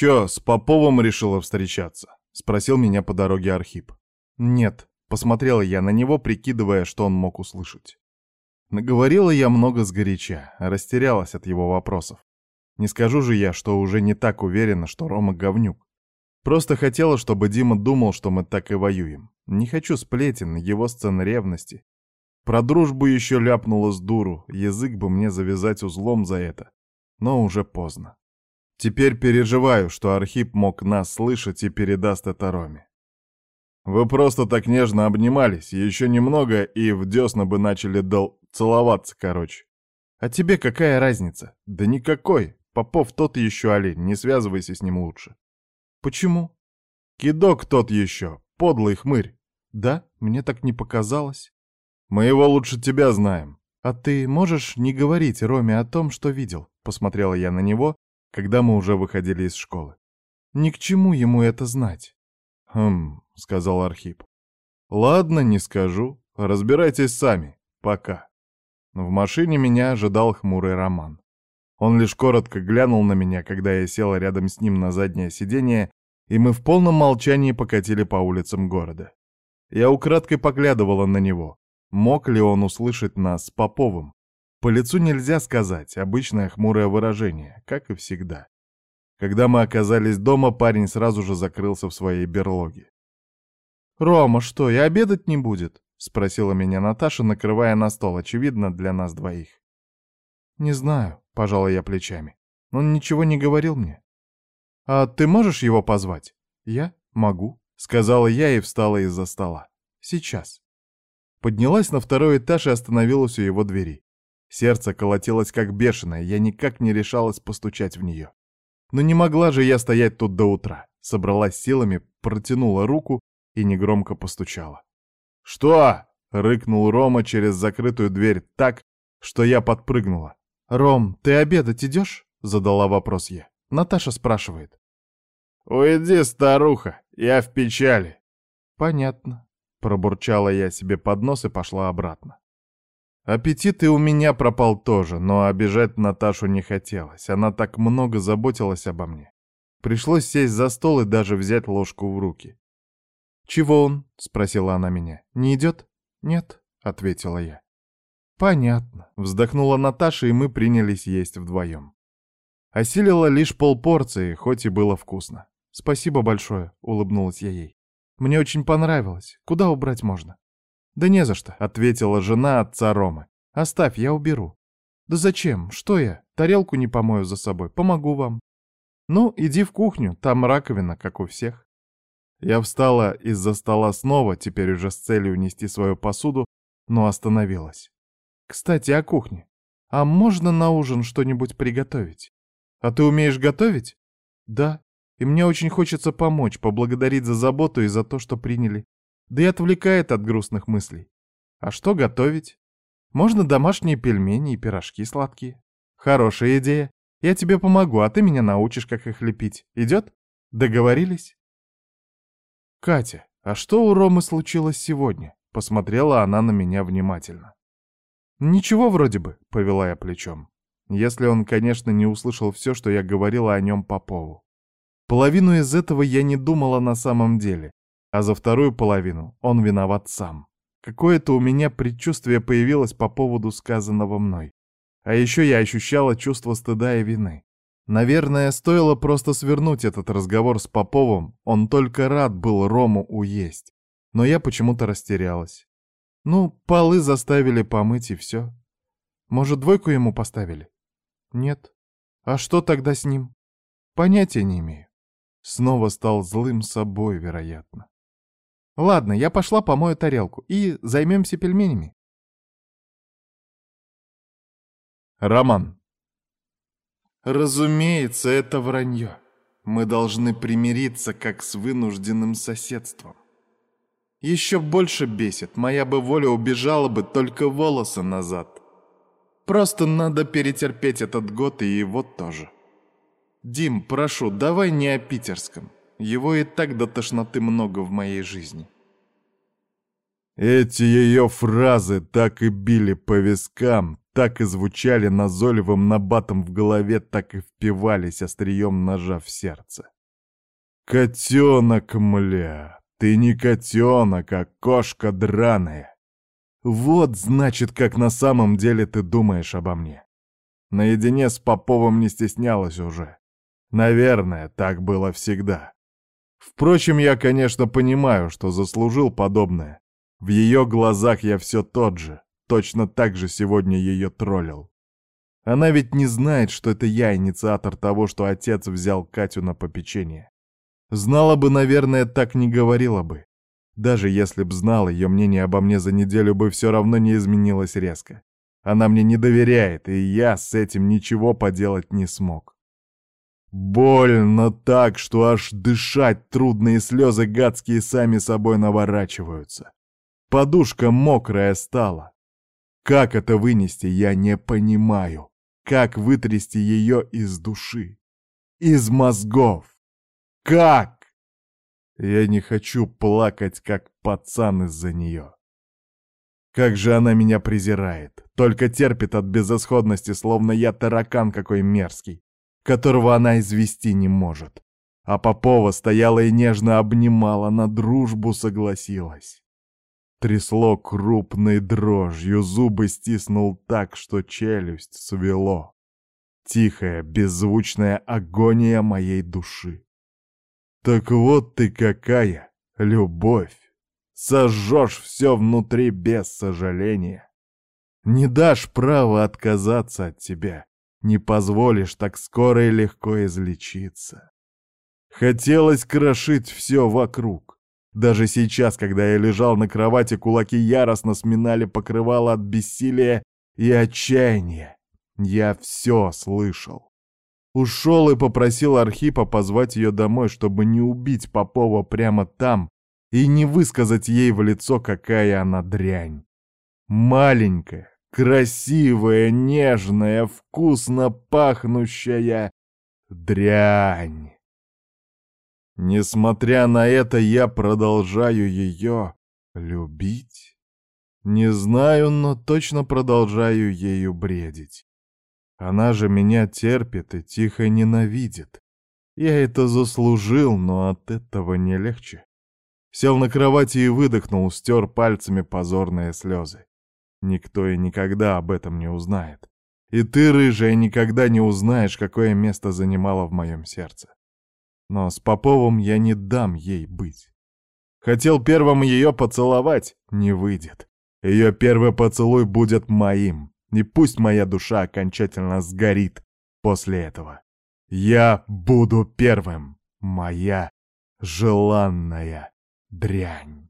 «Чё, с Поповым решила встречаться?» — спросил меня по дороге Архип. «Нет», — посмотрела я на него, прикидывая, что он мог услышать. Наговорила я много сгоряча, растерялась от его вопросов. Не скажу же я, что уже не так уверена, что Рома говнюк. Просто хотела, чтобы Дима думал, что мы так и воюем. Не хочу сплетен, его сцен ревности. Про дружбу еще ляпнула с дуру, язык бы мне завязать узлом за это. Но уже поздно. Теперь переживаю, что Архип мог нас слышать и передаст это Роме. Вы просто так нежно обнимались, еще немного, и в десна бы начали дол... целоваться, короче. А тебе какая разница? Да никакой. Попов тот еще олень, не связывайся с ним лучше. Почему? Кидок тот еще, подлый хмырь. Да, мне так не показалось. Мы его лучше тебя знаем. А ты можешь не говорить Роме о том, что видел? Посмотрела я на него, когда мы уже выходили из школы. Ни к чему ему это знать. Хм, сказал Архип. Ладно, не скажу. Разбирайтесь сами. Пока. В машине меня ожидал хмурый Роман. Он лишь коротко глянул на меня, когда я села рядом с ним на заднее сиденье, и мы в полном молчании покатили по улицам города. Я украдкой поглядывала на него. Мог ли он услышать нас с Поповым? По лицу нельзя сказать, обычное хмурое выражение, как и всегда. Когда мы оказались дома, парень сразу же закрылся в своей берлоге. «Рома, что, и обедать не будет?» — спросила меня Наташа, накрывая на стол, очевидно, для нас двоих. «Не знаю», — пожала я плечами. «Он ничего не говорил мне». «А ты можешь его позвать?» «Я могу», — сказала я и встала из-за стола. «Сейчас». Поднялась на второй этаж и остановилась у его двери. Сердце колотилось как бешеное, я никак не решалась постучать в нее. Но не могла же я стоять тут до утра. Собралась силами, протянула руку и негромко постучала. «Что?» — рыкнул Рома через закрытую дверь так, что я подпрыгнула. «Ром, ты обедать идешь?» — задала вопрос я. Наташа спрашивает. «Уйди, старуха, я в печали». «Понятно», — пробурчала я себе под нос и пошла обратно. Аппетит и у меня пропал тоже, но обижать Наташу не хотелось. Она так много заботилась обо мне. Пришлось сесть за стол и даже взять ложку в руки. «Чего он?» — спросила она меня. «Не идет?» «Нет», — ответила я. «Понятно», — вздохнула Наташа, и мы принялись есть вдвоем. Осилила лишь полпорции, хоть и было вкусно. «Спасибо большое», — улыбнулась я ей. «Мне очень понравилось. Куда убрать можно?» «Да не за что», — ответила жена отца Ромы. «Оставь, я уберу». «Да зачем? Что я? Тарелку не помою за собой. Помогу вам». «Ну, иди в кухню, там раковина, как у всех». Я встала из-за стола снова, теперь уже с целью унести свою посуду, но остановилась. «Кстати, о кухне. А можно на ужин что-нибудь приготовить? А ты умеешь готовить?» «Да. И мне очень хочется помочь, поблагодарить за заботу и за то, что приняли да и отвлекает от грустных мыслей. А что готовить? Можно домашние пельмени и пирожки сладкие. Хорошая идея. Я тебе помогу, а ты меня научишь, как их лепить. Идет? Договорились? Катя, а что у Ромы случилось сегодня? Посмотрела она на меня внимательно. Ничего вроде бы, повела я плечом. Если он, конечно, не услышал все, что я говорила о нем Попову. Половину из этого я не думала на самом деле, а за вторую половину он виноват сам. Какое-то у меня предчувствие появилось по поводу сказанного мной. А еще я ощущала чувство стыда и вины. Наверное, стоило просто свернуть этот разговор с Поповым, он только рад был Рому уесть. Но я почему-то растерялась. Ну, полы заставили помыть и все. Может, двойку ему поставили? Нет. А что тогда с ним? Понятия не имею. Снова стал злым собой, вероятно. Ладно, я пошла помою тарелку и займемся пельменями. Роман. Разумеется, это вранье. Мы должны примириться как с вынужденным соседством. Еще больше бесит, моя бы воля убежала бы только волосы назад. Просто надо перетерпеть этот год и его тоже. Дим, прошу, давай не о питерском. Его и так до тошноты много в моей жизни. Эти ее фразы так и били по вискам, так и звучали назойливым набатом в голове, так и впивались острием ножа в сердце. «Котенок, мля, ты не котенок, а кошка драная. Вот, значит, как на самом деле ты думаешь обо мне. Наедине с Поповым не стеснялась уже. Наверное, так было всегда. Впрочем, я, конечно, понимаю, что заслужил подобное. В ее глазах я все тот же, точно так же сегодня ее троллил. Она ведь не знает, что это я инициатор того, что отец взял Катю на попечение. Знала бы, наверное, так не говорила бы. Даже если б знала, ее мнение обо мне за неделю бы все равно не изменилось резко. Она мне не доверяет, и я с этим ничего поделать не смог. Больно так, что аж дышать трудно, и слезы гадские сами собой наворачиваются. Подушка мокрая стала. Как это вынести, я не понимаю. Как вытрясти ее из души? Из мозгов? Как? Я не хочу плакать, как пацан из-за нее. Как же она меня презирает, только терпит от безысходности, словно я таракан какой мерзкий которого она извести не может. А Попова стояла и нежно обнимала, на дружбу согласилась. Трясло крупной дрожью, зубы стиснул так, что челюсть свело. Тихая, беззвучная агония моей души. Так вот ты какая, любовь! Сожжешь все внутри без сожаления. Не дашь права отказаться от тебя не позволишь так скоро и легко излечиться. Хотелось крошить все вокруг. Даже сейчас, когда я лежал на кровати, кулаки яростно сминали покрывало от бессилия и отчаяния. Я все слышал. Ушел и попросил Архипа позвать ее домой, чтобы не убить Попова прямо там и не высказать ей в лицо, какая она дрянь. Маленькая, красивая, нежная, вкусно пахнущая дрянь. Несмотря на это, я продолжаю ее любить. Не знаю, но точно продолжаю ею бредить. Она же меня терпит и тихо ненавидит. Я это заслужил, но от этого не легче. Сел на кровати и выдохнул, стер пальцами позорные слезы. Никто и никогда об этом не узнает. И ты, рыжая, никогда не узнаешь, какое место занимала в моем сердце. Но с Поповым я не дам ей быть. Хотел первым ее поцеловать, не выйдет. Ее первый поцелуй будет моим, и пусть моя душа окончательно сгорит после этого. Я буду первым, моя желанная дрянь.